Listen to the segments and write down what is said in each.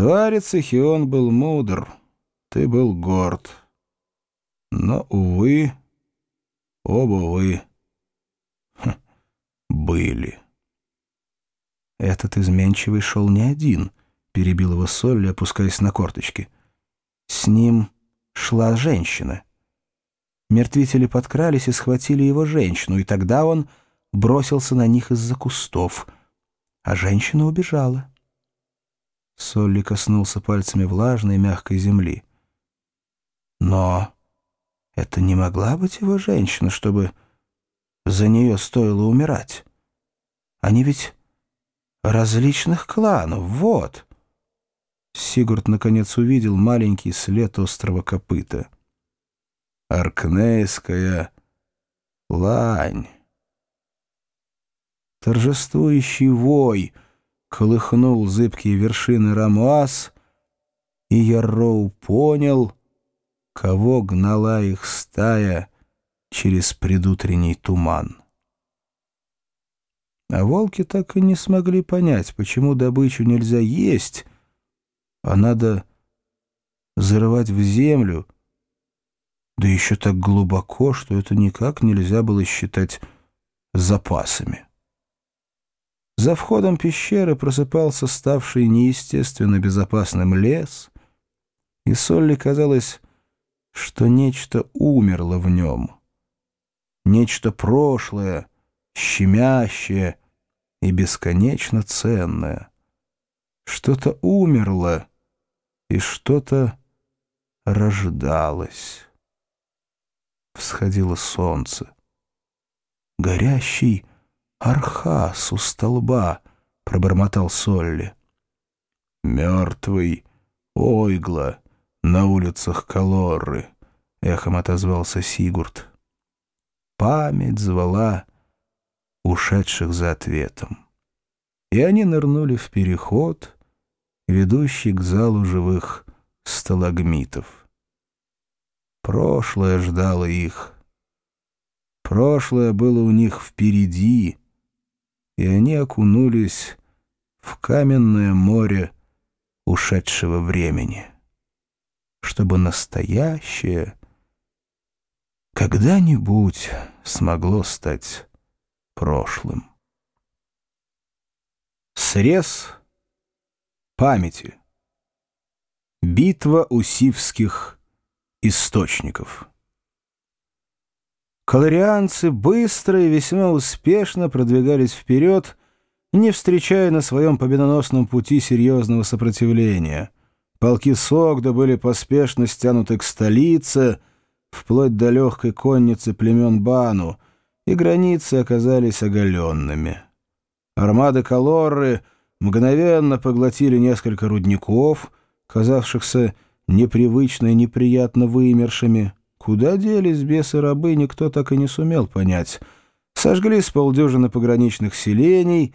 Тварица Хион был мудр, ты был горд. Но, увы, оба вы хм, были. Этот изменчивый шел не один, перебил его Солли, опускаясь на корточки. С ним шла женщина. Мертвители подкрались и схватили его женщину, и тогда он бросился на них из-за кустов, а женщина убежала. Солли коснулся пальцами влажной мягкой земли. Но это не могла быть его женщина, чтобы за нее стоило умирать. Они ведь различных кланов, вот. Сигурд наконец увидел маленький след острого копыта. Аркнейская лань. Торжествующий вой — колыхнул зыбкие вершины Рамуаз, и Ярроу понял, кого гнала их стая через предутренний туман. А волки так и не смогли понять, почему добычу нельзя есть, а надо зарывать в землю, да еще так глубоко, что это никак нельзя было считать запасами. За входом пещеры просыпался ставший неестественно безопасным лес, и Солли казалось, что нечто умерло в нем. Нечто прошлое, щемящее и бесконечно ценное. Что-то умерло, и что-то рождалось. Всходило солнце. Горящий, «Архас у столба», — пробормотал Солли. «Мертвый Ойгла на улицах Калорры», — эхом отозвался Сигурд. Память звала ушедших за ответом. И они нырнули в переход, ведущий к залу живых сталагмитов. Прошлое ждало их. Прошлое было у них впереди, и они окунулись в каменное море ушедшего времени, чтобы настоящее когда-нибудь смогло стать прошлым. Срез памяти. Битва усивских источников. Каларианцы быстро и весьма успешно продвигались вперед, не встречая на своем победоносном пути серьезного сопротивления. Полки Согда были поспешно стянуты к столице, вплоть до легкой конницы племен Бану, и границы оказались оголенными. Армады Калорры мгновенно поглотили несколько рудников, казавшихся непривычно и неприятно вымершими, Куда делись бесы-рабы, никто так и не сумел понять. Сожгли с полдюжины пограничных селений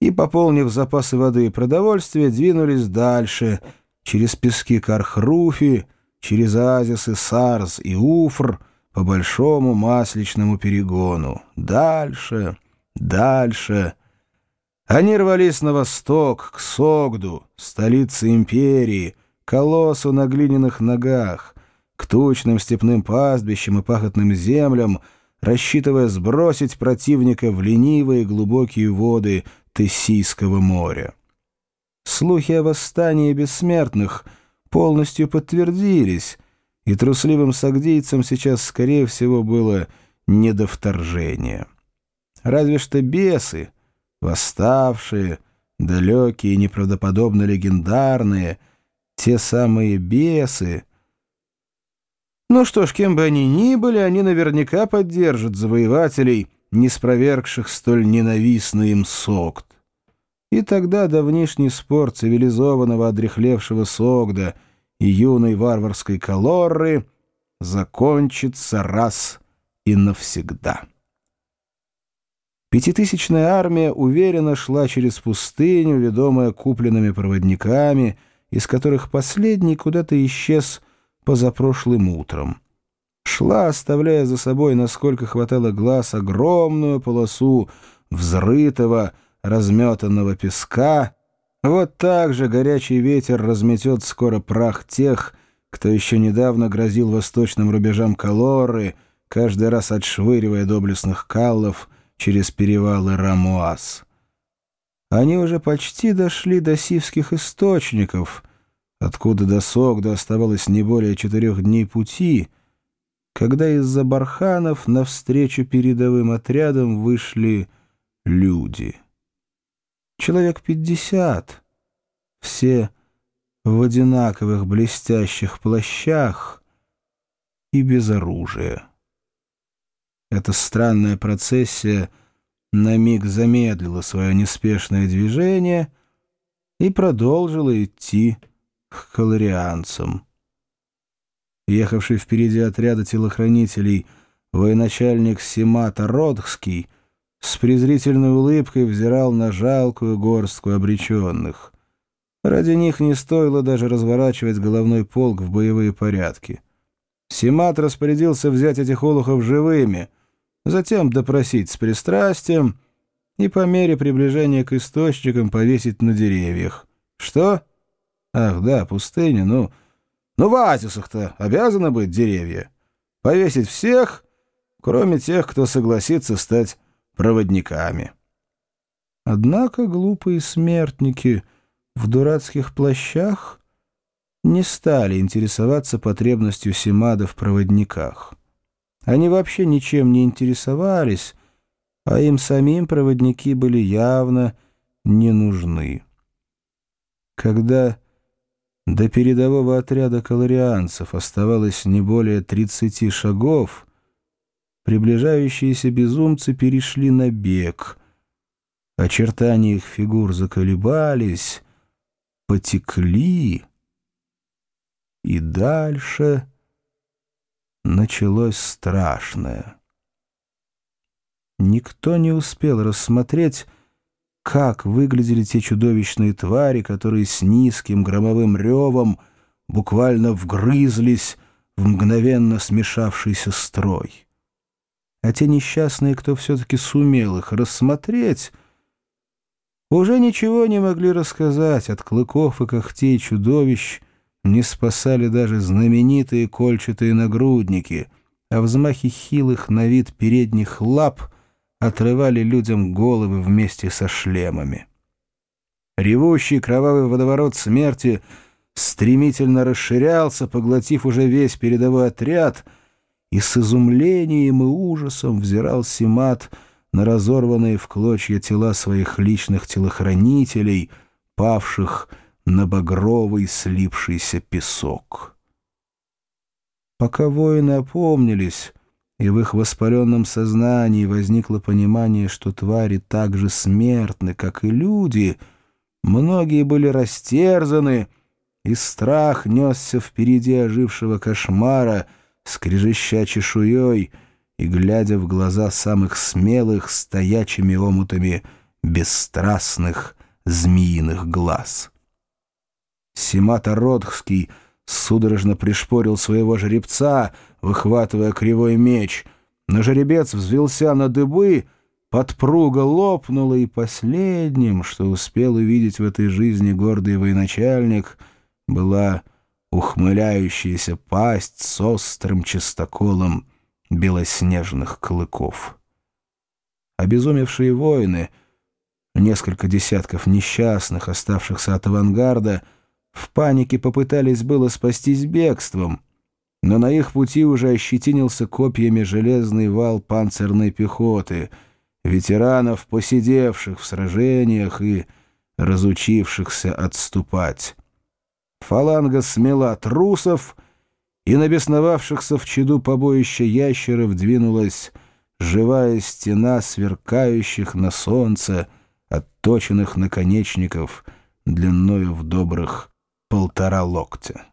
и, пополнив запасы воды и продовольствия, двинулись дальше, через пески Кархруфи, через оазисы Сарс и Уфр, по большому масличному перегону. Дальше, дальше. Они рвались на восток, к Согду, столице империи, колоссу на глиняных ногах, к тучным степным пастбищам и пахотным землям, рассчитывая сбросить противника в ленивые глубокие воды Тессийского моря. Слухи о восстании бессмертных полностью подтвердились, и трусливым сагдийцам сейчас, скорее всего, было не до вторжения. Разве что бесы, восставшие, далекие неправдоподобно легендарные, те самые бесы, ну что ж, кем бы они ни были, они наверняка поддержат завоевателей, не спровергших столь ненавистный им сокт. И тогда давнишний спор цивилизованного одрехлевшего Согда и юной варварской Калорры закончится раз и навсегда. Пятитысячная армия уверенно шла через пустыню, ведомая купленными проводниками, из которых последний куда-то исчез позапрошлым утром. Шла, оставляя за собой, насколько хватало глаз, огромную полосу взрытого, разметанного песка, Вот так же горячий ветер разметет скоро прах тех, кто еще недавно грозил восточным рубежам Калоры, каждый раз отшвыривая доблестных каллов через перевалы Рамуас. Они уже почти дошли до сивских источников, откуда до Согда оставалось не более четырех дней пути, когда из-за барханов навстречу передовым отрядам вышли люди. Человек пятьдесят, все в одинаковых блестящих плащах и без оружия. Эта странная процессия на миг замедлила свое неспешное движение и продолжила идти к калорианцам. Ехавший впереди отряда телохранителей военачальник Симата Родхский с презрительной улыбкой взирал на жалкую горстку обреченных. Ради них не стоило даже разворачивать головной полк в боевые порядки. Симат распорядился взять этих олухов живыми, затем допросить с пристрастием и по мере приближения к источникам повесить на деревьях. Что? Ах, да, пустыня, ну... Ну, в оазисах-то обязаны быть деревья. Повесить всех, кроме тех, кто согласится стать проводниками. Однако глупые смертники в дурацких плащах не стали интересоваться потребностью Симада в проводниках. Они вообще ничем не интересовались, а им самим проводники были явно не нужны. Когда до передового отряда калорианцев оставалось не более 30 шагов, приближающиеся безумцы перешли на бег. Очертания их фигур заколебались, потекли, и дальше началось страшное. Никто не успел рассмотреть, как выглядели те чудовищные твари, которые с низким громовым ревом буквально вгрызлись в мгновенно смешавшийся строй. А те несчастные, кто все-таки сумел их рассмотреть, уже ничего не могли рассказать от клыков и когтей чудовищ, не спасали даже знаменитые кольчатые нагрудники, а взмахи хилых на вид передних лап — отрывали людям головы вместе со шлемами. Ревущий кровавый водоворот смерти стремительно расширялся, поглотив уже весь передовой отряд, и с изумлением и ужасом взирал Симат на разорванные в клочья тела своих личных телохранителей, павших на багровый слипшийся песок. Пока воины опомнились, и в их воспаленном сознании возникло понимание, что твари так же смертны, как и люди, многие были растерзаны, и страх несся впереди ожившего кошмара, скрежеща чешуей и глядя в глаза самых смелых стоячими омутами бесстрастных змеиных глаз. Симата Родхский — судорожно пришпорил своего жеребца, выхватывая кривой меч. Но жеребец взвелся на дыбы, подпруга лопнула, и последним, что успел увидеть в этой жизни гордый военачальник, была ухмыляющаяся пасть с острым чистоколом белоснежных клыков. Обезумевшие воины, несколько десятков несчастных, оставшихся от авангарда, — в панике попытались было спастись бегством, но на их пути уже ощетинился копьями железный вал панцирной пехоты, ветеранов, посидевших в сражениях и разучившихся отступать. Фаланга смела трусов, и на бесновавшихся в чаду побоища ящеров двинулась живая стена сверкающих на солнце отточенных наконечников длиною в добрых полтора локтя.